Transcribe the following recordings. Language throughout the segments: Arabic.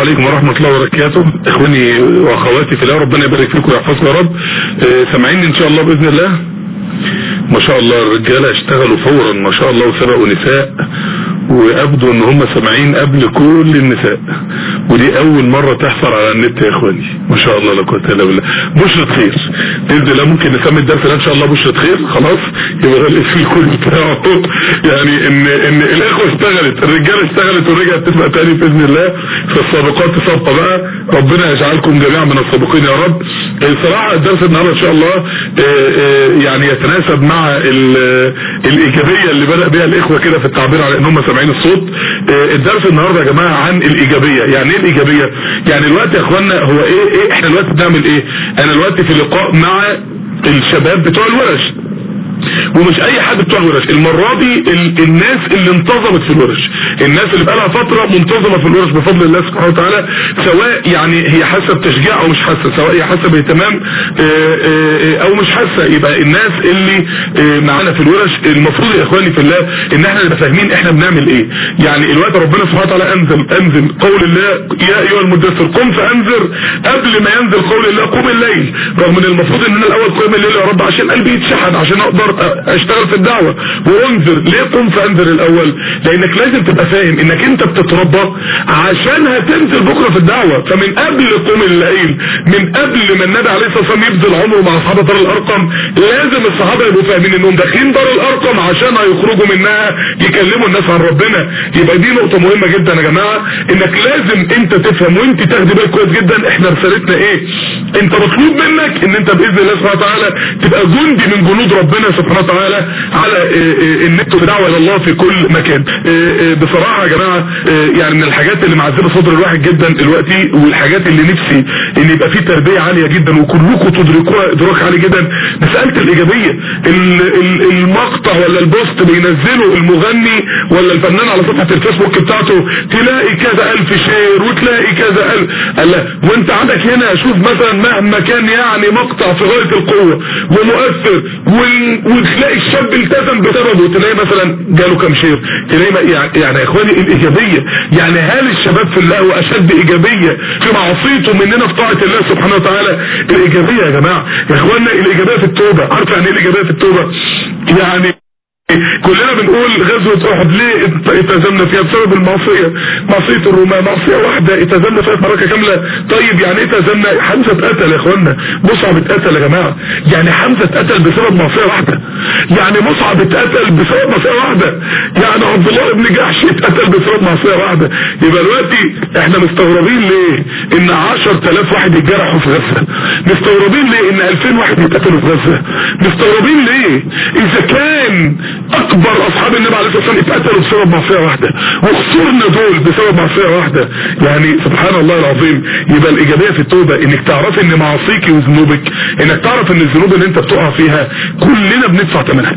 عليكم ورحمة الله وبركاته. إخواني وأخواتي في الله ربنا يبارك فيكم ويحفظكم يا رب. آه سامعيني إن شاء الله بإذن الله؟ ما شاء الله الرجالة اشتغلوا فورا ما شاء الله وسبقوا نساء وابدوا إن هم سامعين قبل كل النساء. ودي أول مرة تحصل على النت يا إخواني. ما شاء الله لا قوة إلا بالله. بشرة خير. باذن الله ممكن نسمي الدرس إن شاء الله بشرة خير. خلاص. يبقى الاسم الكل بتاعه. يعني ان إن الإخوة اشتغلت. الرجالة اشتغلت ورجعت تبقى تاني بإذن الله. في السابقات سابقه بقى. ربنا يجعلكم جميعا من السابقين يا رب. الصراحة الدرس النهارده إن شاء الله آه آه يعني يتناسب مع الإيجابية اللي بدأ بها الإخوة كده في التعبير على إن هم سامعين الصوت. الدرس النهارده يا جماعة عن الإيجابية. يعني إيه الإيجابية؟ يعني الوقت يا إخوانا هو إيه إيه إحنا دلوقتي بنعمل إيه؟ أنا دلوقتي في لقاء مع الشباب بتوع الورش. ومش أي حد بتوع الورش. المرة دي ال الناس اللي انتظمت في الورش. الناس اللي بقالها فترة منتظمة في الورش بفضل الله سبحانه وتعالى سواء يعني هي حاسة بتشجيع أو مش حاسة سواء هي حاسة باهتمام أو مش حاسة. يبقى الناس اللي معانا في الورش المفروض يا إخواني في الله إن إحنا نبقى فاهمين إحنا بنعمل إيه. يعني الوقت ربنا سبحانه وتعالى أنزل أنزل قول الله يا أيها المدثر قم فأنذر. قبل ما ينزل قول الله قم الليل. رغم إن المفروض ان أنا الأول قيم الليل يا رب عشان قلبي يتشحن عشان أقدر اشتغل في الدعوة. وانذر ليه قم فانذر الأول؟ لأنك لازم تبقى فاهم إنك أنت بتتربى عشان هتنزل بكرة في الدعوة. فمن قبل قوم الليل من قبل ما النبي عليه الصلاة والسلام يبذل عمره مع اصحاب دار الأرقم لازم الصحابة يبقوا فاهمين إنهم داخلين دار الأرقم عشان هيخرجوا منها يكلموا الناس عن ربنا. يبقى دي نقطة مهمة جدا يا جماعة إنك لازم أنت تفهم وأنت تاخدي بالك كويس جدا إحنا رسالتنا إيه؟ انت مطلوب منك ان انت بإذن الله سبحانه وتعالى تبقى جندي من جنود ربنا سبحانه وتعالى على النت والدعوه إلى الله في كل مكان. بصراحة يا جماعة يعني من الحاجات اللي معذبة صدر الواحد جدا دلوقتي والحاجات اللي نفسي إن يبقى في تربية عالية جدا وكلكم تدركوها إدراك عالي جدا. مسألة الإيجابية المقطع ولا ال post بينزله المغني ولا الفنان على صفحة الفيسبوك بتاعته تلاقي كذا ألف share وتلاقي كذا ألف. الله وأنت عندك هنا شوف مثلا مهما كان يعني مقطع في غاية القوة ومؤثر وتلاقي الشاب التزم بسببه. تلاقي مثلا جاله كام شير. تلاقي يعني, يا إخواني الإيجابية. يعني هل الشباب في الله أشد إيجابية في معصيته مننا في طاعة الله سبحانه وتعالى؟ الإيجابية يا جماعة. يا اخوانا الإيجابية في التوبة. عارف يعني إيه الإيجابية في التوبة. يعني كلنا بنقول غزوة أحد ليه اتزمنا فيها بسبب المعصية؟ معصية الرومان معصية واحدة اتزمنا فيها معركة كاملة. طيب يعني إيه اتزمنا حمزة اتقتل يا اخوانا مصعب اتقتل يا جماعة. يعني حمزة اتقتل بسبب معصية واحدة. يعني مصعب اتقتل بسبب معصية واحدة. يعني عبد الله بن جحش اتقتل بسبب معصية واحدة. يبقى دلوقتي إحنا مستغربين ليه إن 10000 واحد يتجرحوا في غزة؟ مستغربين ليه إن 2000 واحد يتقتلوا في غزة؟ مستغربين ليه؟ إذا كان أكبر أصحاب النبي عليه الصلاة والسلام. اتقتلوا بسبب معصيه واحدة. وخسرنا دول بسبب معصيه واحدة. يعني سبحان الله العظيم يبقى الإيجابية في التوبة إنك تعرف إن معاصيك وذنوبك إنك تعرف إن الذنوب اللي أنت بتقع فيها كلنا بندفع ثمنها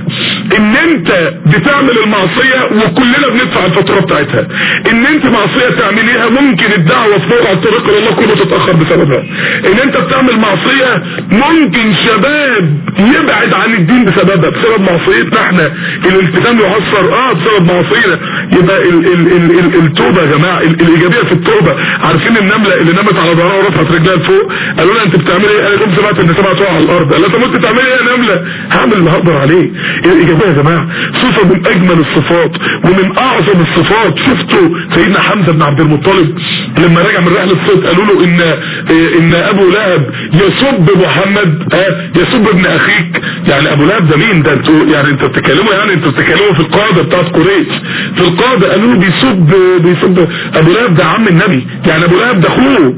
إن أنت بتعمل المعصية وكلنا بندفع الفاتورة بتاعتها. إن أنت معصية تعمليها ممكن الدعوة في موقع الطريق الله كله تتأخر بسببها. إن أنت بتعمل معصية ممكن شباب يبعد عن الدين بسببها. بسبب معصيتنا إحنا. الالتزام يعصر. آه بسبب معصينا. يبقى ال ال ال ال التوبة يا جماعة. ال الإيجابية في التوبة. عارفين النملة اللي نمت على ظهرها ورفعت رجلها لفوق؟ قالوا لها أنت بتعملي إيه؟ كنت سمعت إن سبعة على الأرض. قال لها طب انت بتعملي إيه يا نملة؟ هعمل اللي هقدر عليه. الايجابية يا جماعة صفة من أجمل الصفات ومن أعظم الصفات. شفتوا سيدنا حمزة بن عبد المطلب؟ لما رجع من رحلة الصيد قالوا له ان إن أبو لهب يسب محمد آه يسب ابن أخيك. يعني أبو لهب ده مين؟ ده أنتوا يعني أنتوا بتتكلموا يعني أنتوا بتتكلموا في القادة بتاعت قريش. في القادة قالوا له بيسب بيسب أبو لهب ده عم النبي. يعني أبو لهب ده أخوه.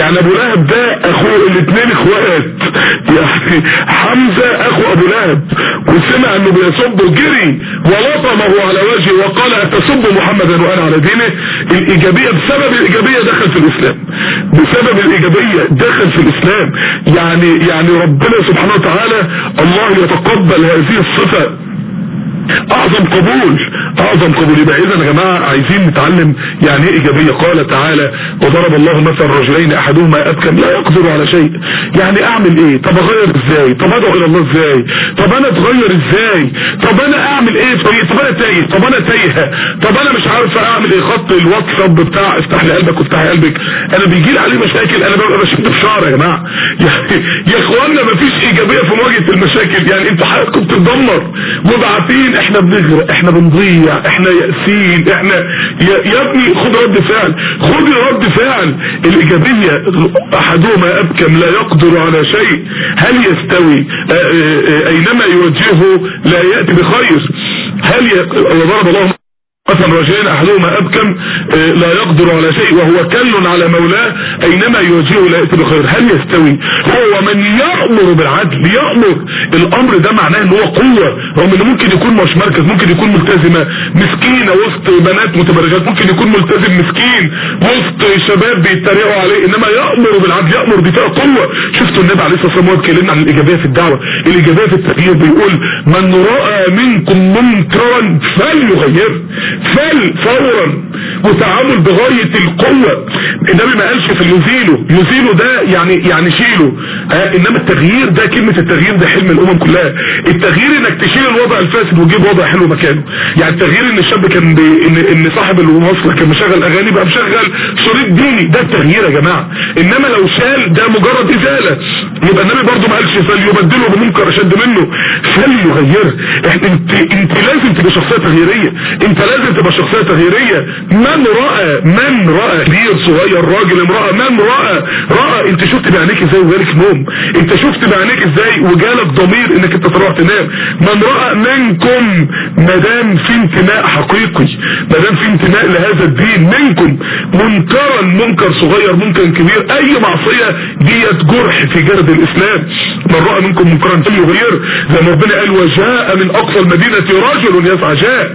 يعني أبو لهب ده أخوه الاثنين إخوات. يعني حمزة أخو أبو لهب. وسمع إنه بيسب جري ولطمه على وجهه وقال أتسب محمدا وأنا على دينه؟ الإيجابية بسبب الإيجابية دخل في الإسلام. بسبب الإيجابية دخل في الإسلام. يعني يعني ربنا سبحانه وتعالى الله يتقبل هذه الصفة. أعظم قبول أعظم قبول. يبقى اذا يا جماعة عايزين نتعلم يعني إيه إيجابية. قال تعالى وضرب الله مثلا رجلين أحدهما ابكم لا يقدر على شيء. يعني أعمل إيه؟ طب أغير إزاي؟ طب أدعو إلى الله إزاي؟ طب أنا أتغير إزاي؟ طب أنا أعمل إيه؟ طب أنا تايه؟ طب أنا تايهة؟ طب أنا مش عارف أعمل إيه؟ خط الواتساب بتاع افتح لي قلبك وافتح قلبك. أنا بيجي لي عليه مشاكل. أنا ببقى بشد في شعر يا جماعة. يعني يا إخوانا مفيش إيجابية في مواجهة المشاكل. يعني أنتوا حياتكم بتتدمر. مبعثين إحنا بنغرق إحنا بنضيع إحنا يأسين إحنا يا, يا ابني خد رد فعل خد رد فعل. الإيجابية أحدهما أبكم لا يقدر على شيء. هل يستوي؟ آآ آآ أينما يوجهه لا يأتي بخير. هل ي... وضرب الله مثلا رجلين أحدهما أبكم آه لا يقدر على شيء وهو كل على مولاه أينما يوجهه لا ياتي بخير هل يستوي؟ هو من يأمر بالعدل يأمر الأمر ده معناه إن هو قوة. رغم إنه ممكن يكون مش مركز ممكن يكون ملتزمة. مسكينه وسط بنات متبرجات ممكن يكون ملتزم مسكين وسط شباب بيتريقوا عليه إنما يأمر بالعدل دي فيها قوة. شفتوا النبي عليه الصلاة والسلام اتكلمنا عن الإيجابية في الدعوة. الإيجابية في التغيير بيقول من رأى منكم منكرا فليغيره. فل فورا وتعامل بغاية القوة. النبي ما قالش في يزيله يزيله ده يعني يعني شيله. آه إنما التغيير ده كلمة التغيير ده حلم الأمم كلها. التغيير إنك تشيل الوضع الفاسد وتجيب وضع حلو مكانه. يعني التغيير إن الشاب كان بي ان, إن صاحب المصر كان مشغل أغاني بقى مشغل شريط ديني. ده التغيير يا جماعة. إنما لو شال ده مجرد إزالة. يبقى النبي برضه ما قالش فليبدله بمنكر أشد منه. فليغيره انت انت لازم تبقى شخصية تغييرية. انت لازم تبقى شخصية تغييرية. من رأى من رأى كبير صغير راجل امرأة من رأى رأى. انت شفت بعينيك إزاي وجالك نوم؟ انت شفت بعينيك إزاي وجالك ضمير انك انت تروح تنام؟ من رأى منكم مدام في انتماء حقيقي مدام في انتماء لهذا الدين. منكم منكرا منكر صغير منكر كبير. أي معصية ديت جرح في جرد الإسلام. من رأى منكم منكرا فليغير زي ما ربنا قال وجاء من أقصى المدينة رجل يسعى. جاء.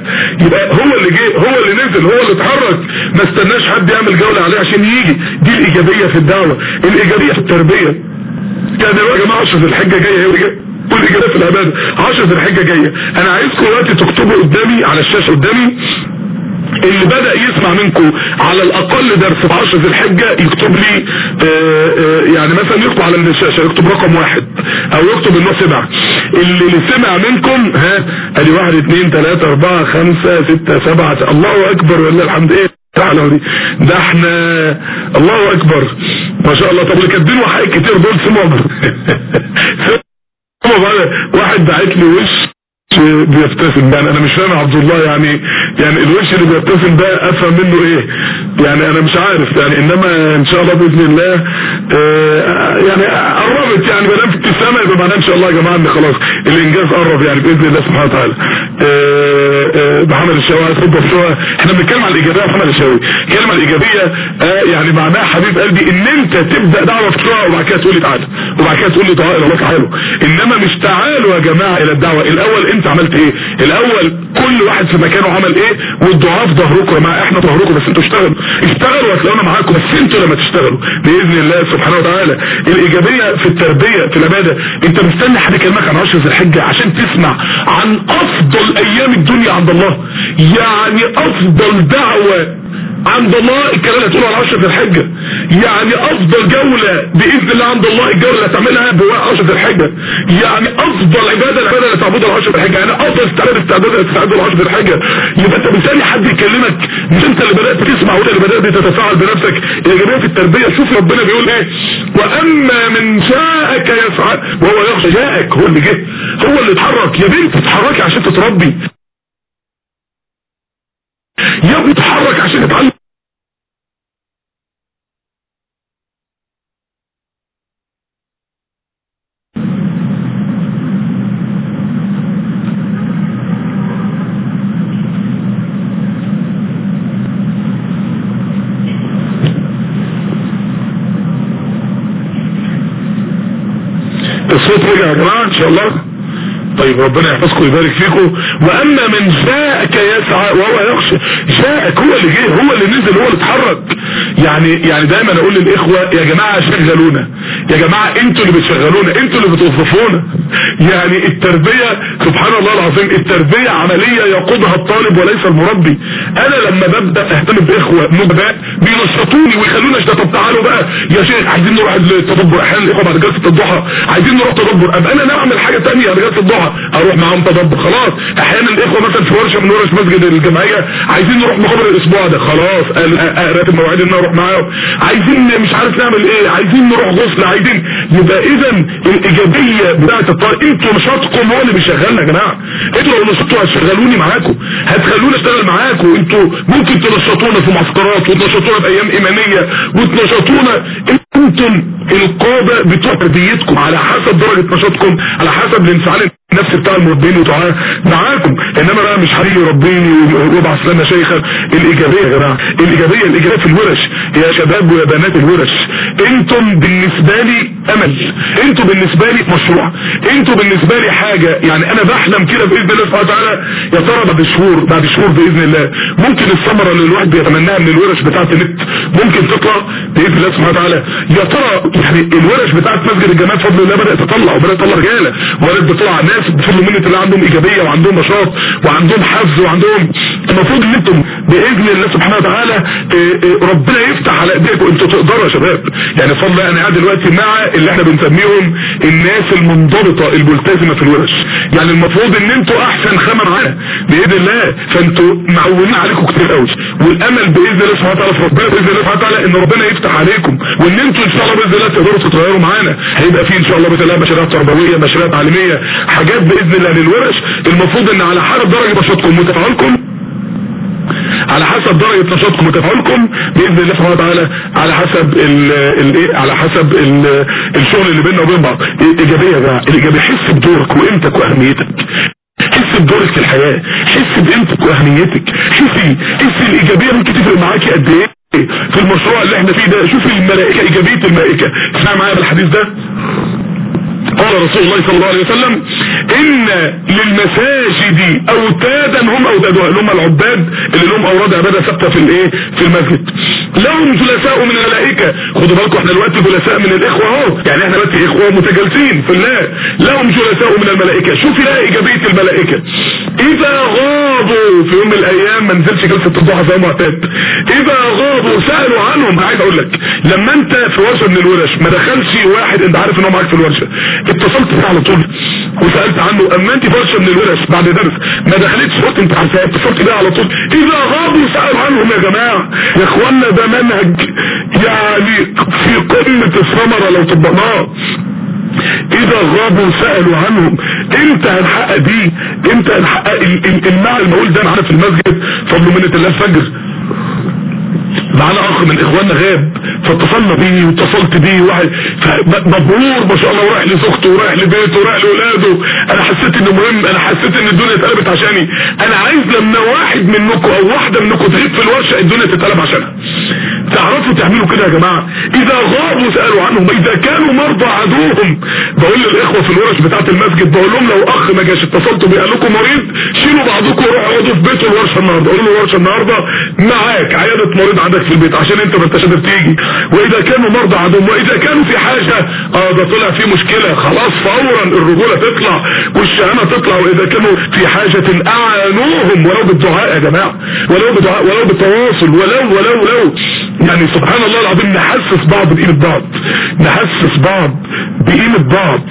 يبقى هو اللي جه هو اللي نزل هو اللي اتحرك. ما استناش حد يعمل جولة عليه عشان يجي. دي الإيجابية في الدعوة. الإيجابية في التربية. يعني يا جماعة عشر الحجة جاية هي والاجابات في العبادة. عشر الحجة جاية. أنا عايزكم دلوقتي تكتبوا قدامي على الشاشة قدامي اللي بدأ يسمع منكم على الأقل درس في عشر ذي الحجة يكتب لي آآ آآ يعني مثلا يكتب على الشاشة يكتب رقم واحد أو يكتب انه سمع اللي, اللي سمع منكم ها أدي واحد اتنين تلاتة أربعة خمسة ستة سبعة الله أكبر ولله الحمد إيه تعالوا دي. ده إحنا الله أكبر. ما شاء الله. طب اللي كاتبين وحقائق كتير دول سمعوا. واحد بعت لي وش بيبتسم يعني أنا مش فاهم عبد الله يعني يعني الوش اللي بيبتسم ده أفهم منه إيه؟ يعني أنا مش عارف. يعني إنما إن شاء الله بإذن الله آه يعني قربت يعني دام في ابتسامه يبقى معناه ان شاء الله يا جماعة ان خلاص الإنجاز قرب يعني بإذن الله سبحانه وتعالى. آه آه محمد الشاوي عايز تفضل شوية إحنا بنتكلم عن الإيجابية يا محمد الشاوي الكلمة الإيجابية آه يعني معناها حبيب قلبي إن أنت تبدأ دعوة شوية وبعد كده تقول لي تعالى. وبعد كده تقول لي تعالى إلى الله تعالوا إنما مش تعالوا يا جماعة إلى الدعوة. الأول أنت عملت إيه؟ الأول كل واحد في مكانه عمل إيه؟ والدعاء في ظهركم يا جماعة إحنا ظهركم بس أنتوا اشتغلوا. اشتغلوا هتلاقونا معاكم بس أنتوا لما تشتغلوا. بإذن الله سبحانه وتعالى. الإيجابية في التربية في العبادة انت مستني حد يكلمك عن عشر ذي الحجة عشان تسمع عن أفضل أيام الدنيا عند الله. يعني أفضل دعوة عند الله الكلام اللي هتقوله على عشرة الحجة يعني أفضل جولة بإذن الله عند الله الجولة اللي هتعملها بواقع عشرة الحجة يعني أفضل عبادة العبادة اللي تعبدها على عشرة الحجة يعني أفضل استعداد استعداد استعداد على عشرة الحجة يبقى أنت مستني حد يكلمك. مش أنت اللي بدأت تسمع وانت اللي بدأت تتفاعل بنفسك. الإيجابية في التربية شوف ربنا بيقول إيه. وأما من جاءك يسعى وهو يخشى جاءك هو اللي جه. هو اللي اتحرك. يا بنت اتحركي عشان تتربي. يا ابني اتحرك عشان تتعلم الصوت رجع يا جماعة ان شاء الله طيب ربنا يحفظكم ويبارك فيكم. وأما من جاءك يسعى وهو يخشى جاءك هو اللي جه هو اللي نزل هو اللي اتحرك. يعني يعني دايما أقول للإخوة يا جماعة شغلونا يا جماعة أنتوا اللي بتشغلونا أنتوا اللي بتوظفونا. يعني التربية سبحان الله العظيم التربية عملية يقودها الطالب وليس المربي. أنا لما ببدأ أهتم بإخوة نبلاء بينشطوني ويخلوني طب تعالوا بقى. يا شيخ عايزين نروح التدبر أحيانا الإخوة بعد جلسة الضحى عايزين نروح تدبر. أبقى أنا نعمل حاجة ثانية بعد جلسة الضحى. أروح معاهم تدبر. خلاص أحيانا الإخوة مثلا في ورشة من ورش مسجد الجمعية عايزين نروح مقابل الأسبوع ده. خلاص راتب مواعيد إن أروح معاهم. عايزين مش عارف نعمل إيه عايزين نروح غسل عايزين يبقى اذا الإيجابية بتاعت الطالب أنتوا نشاطكم هو اللي بيشغلنا يا جماعة. أنتوا لو نشطتوا هتشغلوني معاكم. هتخلوني أشتغل معاكم. أنتوا ممكن تنشطونا في معسكرات وتنشطونا بايام إيمانية وتنشطونا. أنتم القادة بتوع على حسب درجة نشاطكم على حسب الانفعال النفسي بتاع المربين ودعاء معاكم. إنما بقى مش هيجي يربيني ويبعث لنا شيخا. الإيجابية يا جماعة الإيجابية الإيجابية في الورش. يا شباب ويا بنات الورش. أنتم بالنسبة لي أمل. أنتم بالنسبة لي مشروع. أنتم بالنسبة لي حاجة. يعني أنا بحلم كده بإذن الله سبحانه وتعالى. يا ترى بعد شهور بعد شهور بإذن الله ممكن الثمرة اللي الواحد بيتمناها من الورش بتاعة النت ممكن تطلع بإذن الله سبحانه وتعالى. يا ترى يعني الورش بتاعه مسجد الجمال بفضل الله بدأت تطلع وبدأت تطلع رجالة وبدأت تطلع ناس بفضل منة الله عندهم إيجابية وعندهم نشاط وعندهم حفز وعندهم المفروض إن أنتم بإذن الله سبحانه وتعالى ربنا يفتح على إيديكم. أنتوا تقدروا يا شباب. يعني بفضل أنا قاعد دلوقتي مع اللي إحنا بنسميهم الناس المنضبطة الملتزمه في الورش يعني المفروض إن أنتوا أحسن خامة معانا بإذن الله فانتوا معولين عليكم كتير قوي. والأمل بإذن الله سبحانه وتعالى في ربنا بإذن الله سبحانه وتعالى إن ربنا يفتح عليكم. وإن أنتوا إن شاء الله بإذن الله تقدروا تتغيروا معانا. هيبقى في إن شاء الله بإذن الله مشاريع تربوية مشاريع تعليمية حاجات بإذن الله للورش. المفروض إن على حسب درجة نشاطكم وتفاعلكم على حسب درجة نشاطكم وتفاعلكم بإذن الله سبحانه وتعالى على حسب الايه على حسب ال الشغل اللي بيننا وبين بعض. إيجابية يا جماعة. الايجابية حس بدورك وقيمتك وأهميتك. حس بدورك في الحياة. حس بقيمتك وأهميتك. حسي حس الإيجابية ممكن تفرق معاكي قد إيه؟ في المشروع اللي إحنا فيه ده. شوفي الملائكة إيجابية الملائكة. اسمع معايا بالحديث ده؟ قال رسول الله صلى الله عليه وسلم إن للمساجد أوتادا هم اوتادها اللي هم العباد اللي لهم أوراد عبادة ثابتة في الإيه؟ في المسجد. لهم جلساء من الملائكة. خدوا بالكم إحنا دلوقتي جلساء من الإخوة أهو. يعني إحنا دلوقتي إخوة متجالسين في الله. لهم جلساء من الملائكة. شوفي لا ايجابيه الملائكة. إذا غابوا في يوم من الأيام ما نزلش جلسة الضحى زي معتاد إذا غابوا سألوا عنهم عايز أقول لك لما أنت في ورشة من الورش ما دخلش واحد أنت عارف إن هو معاك في الورشة. اتصلت بيه على طول. وسألت عنه أما أنت ورشه من الورش بعد درس ما دخلتش وقت انت عارفها اتصلت بيه على طول إذا غابوا سالوا عنهم يا جماعة يا اخوانا ده منهج يعني في قمة الثمرة لو طبقناه. إذا غابوا سألوا عنهم إمتى هنحقق دي؟ إمتى هنحقق المعنى المقول ده؟ معانا في المسجد فضل منة الله الفجر معانا أخ من إخواننا غاب فاتصلنا بيه واتصلت بيه واحد مبهور ما شاء الله ورايح لزوجته ورايح لبيته ورايح لأولاده. أنا حسيت إنه مهم أنا حسيت إن الدنيا اتقلبت عشاني. أنا عايز لما واحد منكم أو واحدة منكم تغيب في الورشه الدنيا تتقلب عشانها. تعرفوا تعملوا كده يا جماعة؟ إذا غابوا سألوا عنهم إذا كانوا مرضى عدوهم. بقول للإخوة في الورش بتاعة المسجد بقول لهم لو أخ ما جاش اتصلتوا بيه قال لكم مريض شيلوا بعضكم وروحوا اقعدوا في بيته الورشة النهاردة. قولوا له الورشة النهاردة معاك عيادة مريض عندك في البيت عشان أنت ما أنتش قادر تيجي. وإذا كانوا مرضى عدوهم وإذا كانوا في حاجة آه ده طلع في مشكلة. خلاص فورا الرجولة تطلع والشهامة تطلع. وإذا كانوا في حاجة أعانوهم ولو بالدعاء يا جماعة ولو بدعاء ولو بالتواصل ولو ولو ولو يعني سبحان الله العظيم نحسس بعض بقيمة بعض. نحسس بعض بقيمة بعض.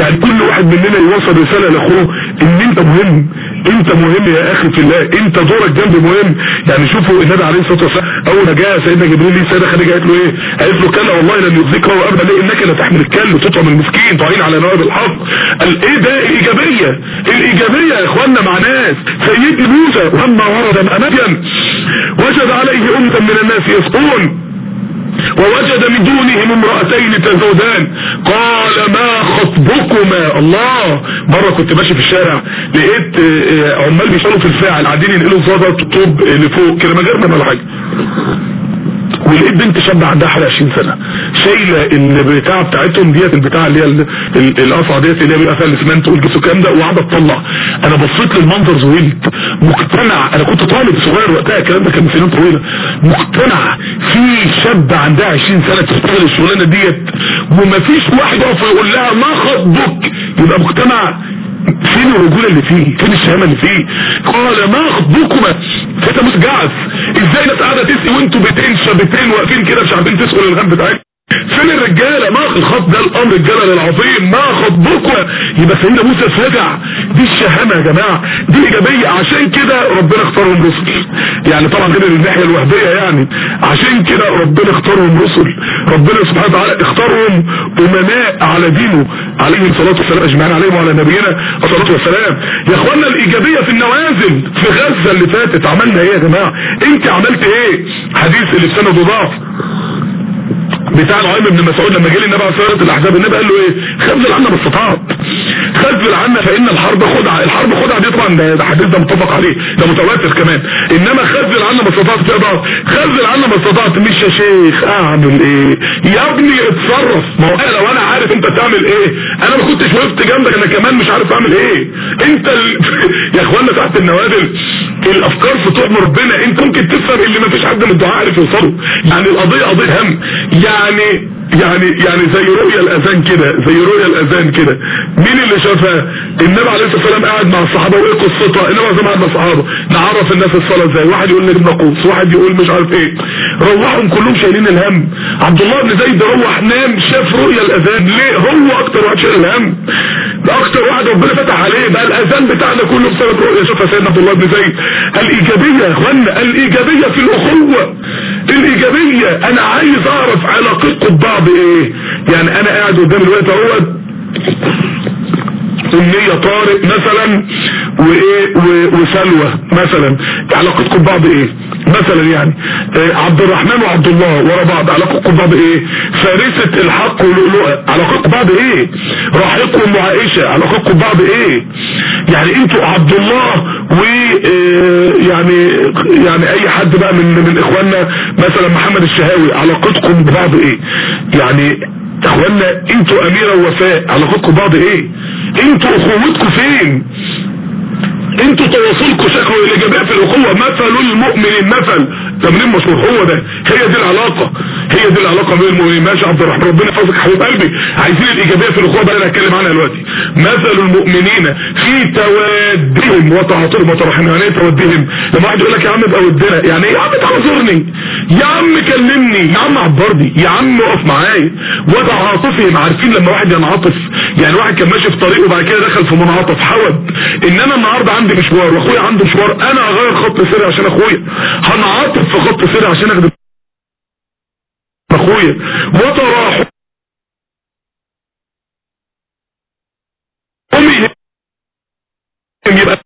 يعني كل واحد مننا يوصل رسالة لأخوه إن أنت مهم. انت مهم يا أخي في الله. انت دورك جنب مهم. يعني شوفوا النبي عليه الصلاة والسلام اول ما جاء سيدنا جبريل ليه السيده خديجة قالت له إيه؟ قالت له كلا والله لن يخزيك الله ابدا. ليه؟ انك لا تحمل الكل وتطعم المسكين. تعين على نواب الحق. قال إيه ده؟ الإيجابية. الإيجابية يا إخوانا مع ناس. سيدنا موسى لما ورد مدين وجد عليه أمة من الناس يسقون. ووجد من دونهم امرأتين تزودان. قال ما خطبكما؟ الله مرة كنت ماشي في الشارع لقيت عمال بيشتغلوا في الفاعل قاعدين ينقلوا زادة طوب لفوق كده ما جرنا ولا حاجة ولقيت بنت شابه عندها حوالي 20 سنة. شايلة البتاع بتاعتهم ديت البتاع اللي هي القصعة ديت اللي هي بيبقى فيها الاسمنت والجس والكلام ده وقاعده تطلع. أنا بصيت للمنظر زويلت مقتنع. أنا كنت طالب صغير وقتها الكلام ده كان من سنين طويلة. مقتنع. في شابه عندها 20 سنة تشتغل الشغلانة ديت ومفيش واحد يقف يقول لها ما خطبك. يبقى مقتنع. فين الرجولة اللي فيه؟ فين الشهامة اللي فيه؟ قال ما خطبكما فتى متجعف إزاي ناس قاعدة تسقي وانتوا بيتين شابتين واقفين كده مش عارفين تسقوا الالغام بتاعتكم؟ فين الرجالة؟ ما الخط ده الأمر الجلل العظيم. ما خطبكم يبقى سيدنا موسى فجع دي الشهامة يا جماعة. دي إيجابية. عشان كده ربنا اختارهم رسل. يعني طبعا غير الناحية الوهبية يعني. عشان كده ربنا اختارهم رسل. ربنا سبحانه وتعالى اختارهم امناء على دينه عليهم الصلاة والسلام أجمعين عليهم وعلى نبينا الصلاة والسلام. يا اخوانا الإيجابية في النوازل في غزة اللي فاتت عملنا إيه يا جماعة؟ أنت عملت إيه؟ حديث اللي في سنده ضعف. بتاع نعيم بن مسعود لما جه النبي عليه الصلاة الأحزاب النبي قال له إيه؟ خذل عنا ما استطعت خذل عنا فإن الحرب خدعة. الحرب خدعة دي طبعا ده حديث ده متفق عليه. ده متواتر كمان. إنما خذل عنا ما استطعت تقدر خذل عنا ما استطعت. مش يا شيخ أعمل إيه؟ يا ابني اتصرف. ما هو أنا لو أنا عارف أنت بتعمل إيه أنا ما كنتش وقفت جنبك أنا كمان مش عارف أعمل إيه. أنت ال... يا اخوانا تحت النوادل الأفكار في طعم ربنا انت ممكن تفهم اللي ما فيش حد من الدعاء عارف يوصله. يعني القضية قضية هم. يعني يعني يعني زي رؤيا الأذان كده زي رؤيا الأذان كده. مين اللي شافها؟ النبي عليه الصلاة والسلام قاعد مع الصحابة وايه قصتها النبي عليه الصلاة قاعد مع الصحابة. نعرف الناس الصلاة إزاي. واحد يقول نجم ناقوس واحد يقول مش عارف إيه. روحهم كلهم شايلين الهم. عبد الله بن زيد روح نام شاف رؤيا الأذان. ليه؟ هو أكتر واحد شايل الهم. ده أكتر واحد ربنا فتح عليه. بقى الأذان بتاعنا كله بسبب رؤيا شافها سيدنا عبد الله بن زيد. الإيجابية يا اخوانا الإيجابية في الأخوة. الإيجابية أنا عايز أعرف علاقتكم ببعض إيه؟ يعني أنا قاعد قدام الوقت أهوت. امنية طارق مثلا وإيه وسلوى مثلا. علاقتكم ببعض إيه؟ مثلا يعني. آه عبد الرحمن وعبد الله ورا بعض. علاقتكم ببعض إيه؟ فارسة الحق ولؤلؤة علاقتكم ببعض إيه؟ راحتكم وعائشة علاقتكم ببعض إيه؟ يعني أنتوا عبد الله و يعني يعني أي حد بقى من من إخواننا مثلا محمد الشهاوي. علاقتكم ببعض إيه؟ يعني اخوانا أنتوا أميرة ووفاء علاقتكم ببعض إيه؟ أنتوا اخوتكم فين؟ أنتوا تواصلكم شكله الايجابيه في الأخوة مثل المؤمن مثل تمرين مشهور هو ده. هي دي العلاقة. هي دي العلاقة بين المؤمنين. ماشي عبد الرحمن. ربنا يحفظك حبيب قلبي. عايزين الإيجابية في الأخوة بقى أنا هتكلم عنها دلوقتي. مثل المؤمنين في توادهم وتعاطفهم يعني إيه تودهم لما واحد يقول لك يا عم ابقى ودنا. يعني إيه؟ يا عم تعالى زورني. يا عم كلمني. يا عم عبرني. يا عم اقف معايا. وتعاطفهم عارفين لما واحد ينعطف. يعني واحد كان ماشي في طريقه وبعد كده دخل في منعطف. حود إن أنا النهارده عندي مشوار. وأخويا عنده مشوار. أنا هغير خط سيري عشان أخويا. هنعاطف في خط سيري عشان أخدم أخويا. وتراحم يبقى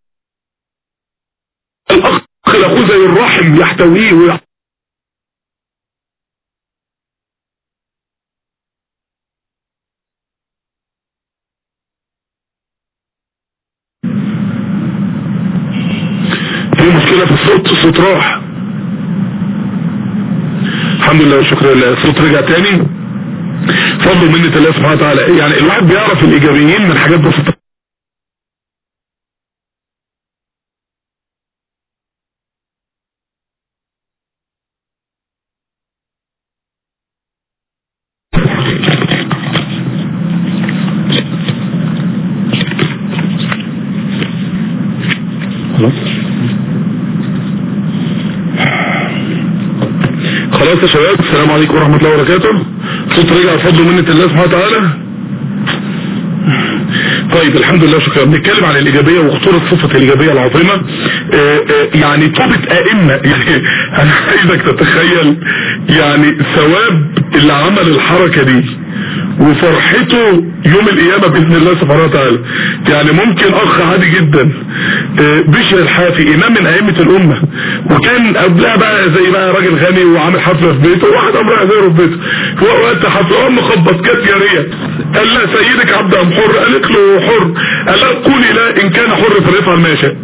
الأخ لاخوه زي الرحم يحتويه ويحتويه. في مشكلة في الصوت الصوت راح. لله والشكر لله. الصوت رجع تاني؟ فضل منة الله سبحانه وتعالى. يعني الواحد بيعرف الإيجابيين من حاجات بسيطة. خلاص يا شباب السلام عليكم ورحمة الله وبركاته. صوت رجع بفضل منة الله سبحانه وتعالى. طيب الحمد لله شكرا. بنتكلم عن الإيجابية وخطورة صفة الإيجابية العظيمة. آآ آآ يعني توبة أئمة. يعني أنا عايزك تتخيل يعني ثواب اللي عمل الحركة دي. وفرحته يوم القيامة بإذن الله سبحانه وتعالى. يعني ممكن أخ عادي جدا بشر الحافي إمام من أئمة الأمة. وكان قبلها بقى زي بقى راجل غني وعامل حفلة في بيته وواحد أمر زيره في بيته. في وقت حفلة أم مخبط كانت جارية قال لها سيدك عبد أم حر. قالت له حر. قال لها قولي لا إن كان حر فليفعل ما يشاء.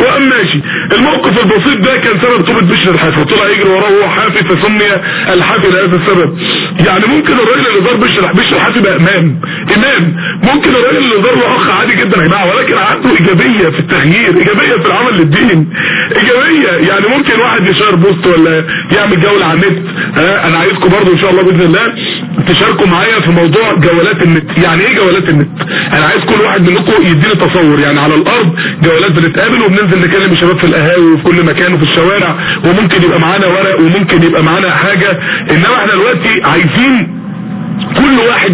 وقام ماشي. الموقف البسيط ده كان سبب توبة بشر الحافي وطلع يجري وراه وهو حافي فسمي الحافي لهذا السبب. يعني ممكن الراجل اللي ضرب بشر بشر الحافي بقى إمام. إمام. ممكن الراجل اللي ضربه أخ عادي جدا يا جماعة ولكن عنده إيجابية في التغيير إيجابية في العمل للدين. إيجابية. يعني ممكن واحد يشير بوست ولا يعمل جولة على النت. ها أنا عايزكم برضو إن شاء الله بإذن الله. تشاركوا معايا في موضوع جولات النت. يعني إيه جولات النت؟ أنا عايز كل واحد منكم يديني تصور. يعني على الأرض جولات بنتقابل وبننزل نكلم الشباب في القهاوي وفي كل مكان وفي الشوارع وممكن يبقى معانا ورق وممكن يبقى معانا حاجة. إنما إحنا دلوقتي عايزين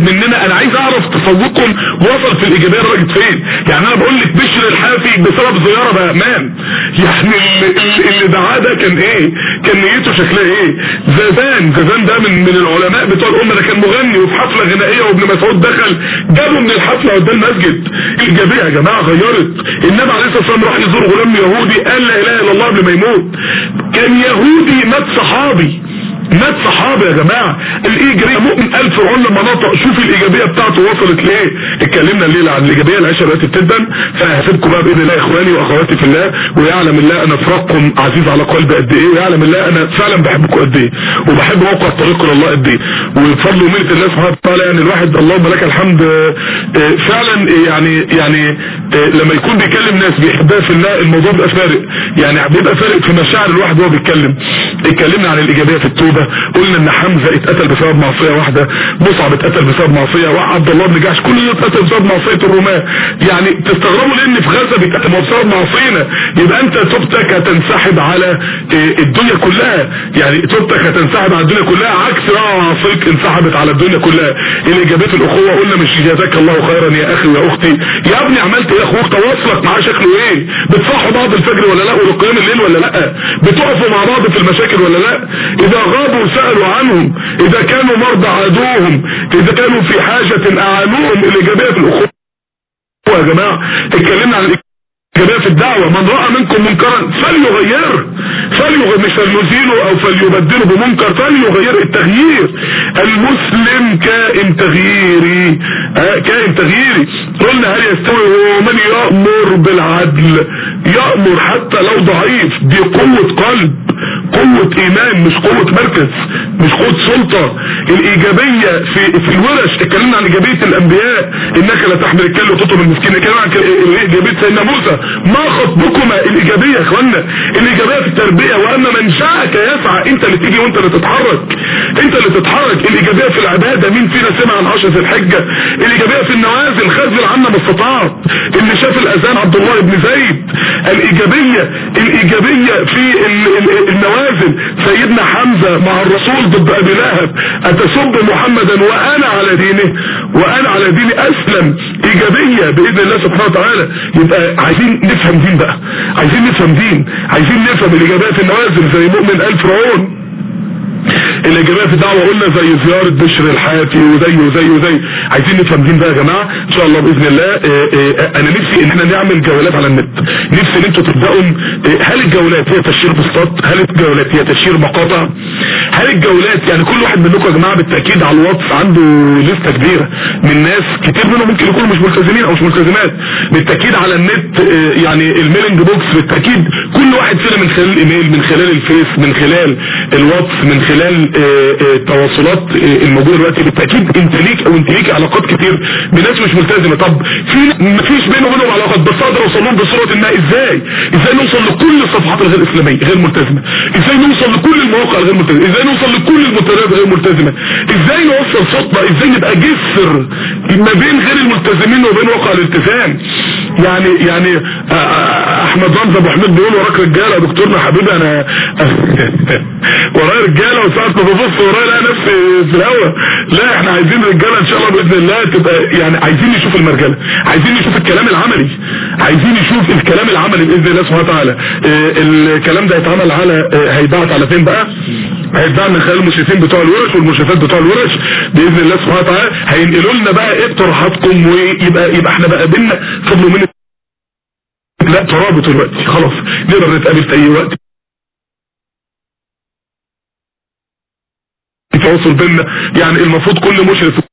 واحد مننا. أنا عايز أعرف تفوقكم وصل في الايجابيه لدرجه فين؟ يعني أنا بقول لك بشر الحافي بسبب زيارة بامام يعني اللي, اللي دعاه ده كان إيه؟ كان نيته شكلها إيه؟ زازان. زازان ده من من العلماء بتوع الأمة. ده كان مغني وفي حفلة غنائية وابن مسعود دخل جابه من الحفلة قدام المسجد. الايجابيه يا جماعة غيرت. النبي عليه الصلاة والسلام راح يزور غلام يهودي قال لا إله إلا الله قبل ما يموت كان يهودي مات صحابي. مات صحابة يا جماعة. الإيجابية مؤمن الف فرعون لما نطق. شوف الإيجابية بتاعته وصلت ليه اتكلمنا الليلة عن الإيجابية العشاء دلوقتي بتدن فهسيبكم بقى بإذن الله إخواني وأخواتي في الله. ويعلم الله أنا فراقكم عزيز على قلبي قد إيه. ويعلم الله أنا فعلا بحبكم قد إيه. وبحب موقع الطريق إلى الله قد إيه. وبفضل ومنة الله سبحانه وتعالى يعني الواحد اللهم لك الحمد فعلا يعني يعني لما يكون بيكلم ناس بيحبها في الله الموضوع بيبقى فارق. يعني بيبقى فارق في مشاعر الواحد وهو بيتكلم. اتكلمنا عن الإيجابية في التوبة. قلنا إن حمزة اتقتل بسبب معصية واحدة. مصعب اتقتل بسبب معصية وعبد الله بن جحش كل اتقتل بسبب معصية الرماة. يعني تستغربوا لأن في غزة بيتقتل بسبب معصينا. يبقى أنت توبتك هتنسحب على الدنيا كلها. يعني توبتك هتنسحب على الدنيا كلها عكس بقى معصيك انسحبت على الدنيا كلها. الإيجابية في الأخوة؟ قلنا مش جزاك الله خيرا يا أخي ويا أختي. يا ابني عملت إيه أخوك؟ تواصلك معاه شكله إيه؟ بتصحوا بعض الفجر ولا لا؟ ولقيام الليل ولا لا؟ بتقفوا مع بعض في المشاكل ولا لا؟ إذا غابوا سألوا عنهم. إذا كانوا مرضى عادوهم. إذا كانوا في حاجة أعانوهم الايجابية في الأخوة. يا جماعة اتكلمنا عن الايجابية في الدعوة. من رأى منكم منكرا فليغير. فليغير مش فليزيله أو فليبدله بمنكر فليغير التغيير. المسلم كائن تغييري. آه كائن تغييري. قلنا هل يستوي من يأمر بالعدل؟ يأمر حتى لو ضعيف بقوة قلب. قوة إيمان مش قوة مركز مش قوة سلطة. الإيجابية في في الورش اتكلمنا عن إيجابية الأنبياء إنك لا تحمل الكل وتطلب المسكين. اتكلمنا عن إيجابية سيدنا موسى. ما خطبكما؟ الإيجابية يا اخوانا الإيجابية في التربية واما من شاءك يسعى أنت اللي تيجي وأنت اللي تتحرك. أنت اللي تتحرك. الإيجابية في العبادة مين فينا سمع عن عشرة الحجة؟ الإيجابية في النوازل خذل عنا ما استطعت اللي شاف الأذان عبد الله بن زيد. الإيجابية الإيجابية في النوازل سيدنا حمزة مع الرسول ضد أبي لهب أتسب محمدا وأنا على دينه وأنا على ديني أسلم إيجابية بإذن الله سبحانه وتعالى. يبقى عايزين نفهم دين بقى عايزين نفهم دين عايزين نفهم الايجابية في النوازل زي مؤمن آل فرعون. الاجابات في الدعوه قلنا زي زيارة بشر الحافي وزي وزي وزي. عايزين نفهم دين بقى يا جماعة؟ إن شاء الله بإذن الله. آه آه أنا نفسي إن إحنا نعمل جولات على النت. نفسي إن إنتوا تبدأوا آه هل الجولات هي تشير بوستات؟ هل الجولات هي تشير مقاطع؟ هل الجولات يعني كل واحد منكم يا جماعة بالتأكيد على الواتس عنده لستة كبيرة من ناس كتير منهم ممكن يكونوا مش ملتزمين أو مش ملتزمات. بالتأكيد على النت يعني ال mailing box بالتأكيد كل واحد فينا من خلال الإيميل من خلال الفيس من خلال الواتس من خلال التواصلات الموجودة دلوقتي. بالتأكيد أنت ليك أو أنت ليك علاقات كتير بناس مش ملتزمة. طب في مفيش بينه وبينهم علاقات بس أقدر اوصل لهم بصورة ما إزاي؟ إزاي نوصل لكل الصفحات الغير إسلامية غير ملتزمة؟ إزاي نوصل لكل المواقع الغير ملتزمة؟ إزاي نوصل لكل المنتديات غير ملتزمة؟ إزاي نوصل صوتنا إزاي نبقى جسر ما بين غير الملتزمين وبين واقع الالتزام؟ يعني يعني أحمد رمزي أبو حميد بيقول وراك رجالة. يا دكتورنا حبيبي أنا ورايا رجالة وساعه ما ببص ورايا ألاقي نفسي في الهوا. لا إحنا عايزين رجالة إن شاء الله بإذن الله تبقى يعني عايزين نشوف المرجلة. عايزين نشوف الكلام العملي. عايزين نشوف الكلام العملي بإذن الله سبحانه وتعالى. الكلام ده هيتعمل على هيتبعت على فين بقى؟ هيتباع من خلال المشرفين بتوع الورش والمشرفات بتوع الورش بإذن الله سبحانه وتعالى هينقلوا لنا بقى إيه اقتراحاتكم ويبقى يبقى إحنا بقى بينا فضل من لا ترابط الوقت. خلاص نقدر نتقابل في أي وقت. تواصل بينا. يعني المفروض كل مشرف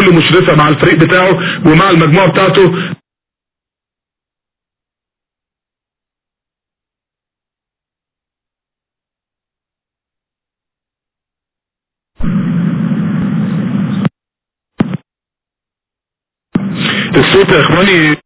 وكل مشرفة مع الفريق بتاعه ومع المجموعة بتاعته. الصوت يا إخواني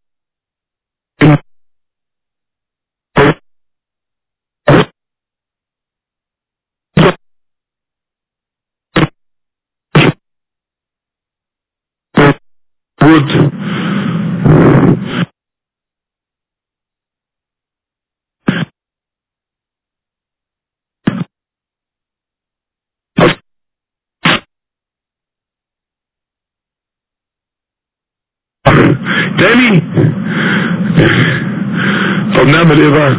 تاني طب نعمل إيه بقى؟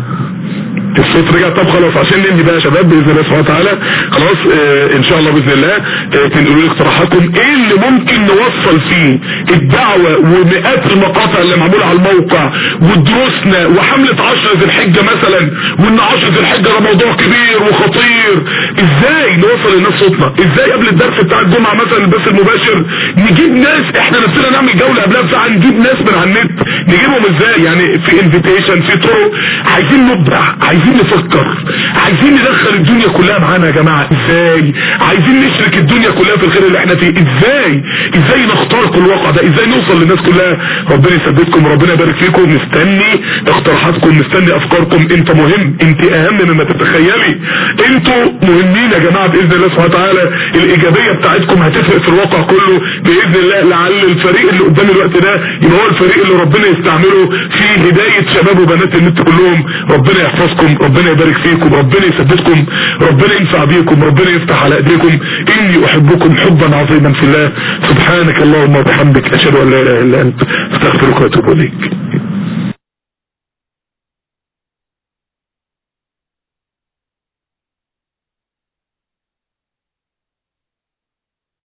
الصوت رجع طب خلاص عشان ننهي بقى يا شباب بإذن الله سبحانه وتعالى خلاص آه إن شاء الله بإذن الله آه تنقلوا لي اقتراحاتكم. إيه اللي ممكن نوصل فيه الدعوة ومئات المقاطع اللي معمولة على الموقع ودروسنا وحملة 10 ذي الحجة مثلا وإن 10 ذي الحجة ده موضوع كبير وخطير؟ إزاي نوصل للناس صوتنا؟ إزاي قبل الدرس بتاع الجمعة مثلا البث المباشر نجيب ناس إحنا نفسنا نعمل جولة قبلها بساعة نجيب ناس من على النت؟ نجيبهم إزاي؟ يعني في انفيتيشن في طرق. عايزين نبدع عايزين نفكر عايزين ندخل الدنيا كلها معانا يا جماعة. إزاي؟ عايزين نشرك الدنيا كلها في الخير اللي إحنا فيه. إزاي؟ إزاي نخترق الواقع ده؟ إزاي نوصل للناس كلها؟ ربنا يثبتكم وربنا يبارك فيكم. مستني اقتراحاتكم مستني أفكاركم. أنت مهم أنت أهم مما تتخيلي. أنتوا مهمين يا جماعة بإذن الله سبحانه وتعالى. الإيجابية بتاعتكم هتفرق في الواقع كله. بإذن الله لعل الفريق اللي قدام الوقت ده يبقى هو الفريق اللي ربنا يستعمله في هداية شباب وبنات النت كلهم. ربنا يحفظكم ربنا يبارك فيكم ربنا يثبتكم. ربنا ينفع بيكم ربنا يفتح على ايديكم. إني أحبكم حبا عظيما في الله. سبحانك اللهم وبحمدك أشهد أن لا إله إلا أنت أستغفرك وأتوب إليك.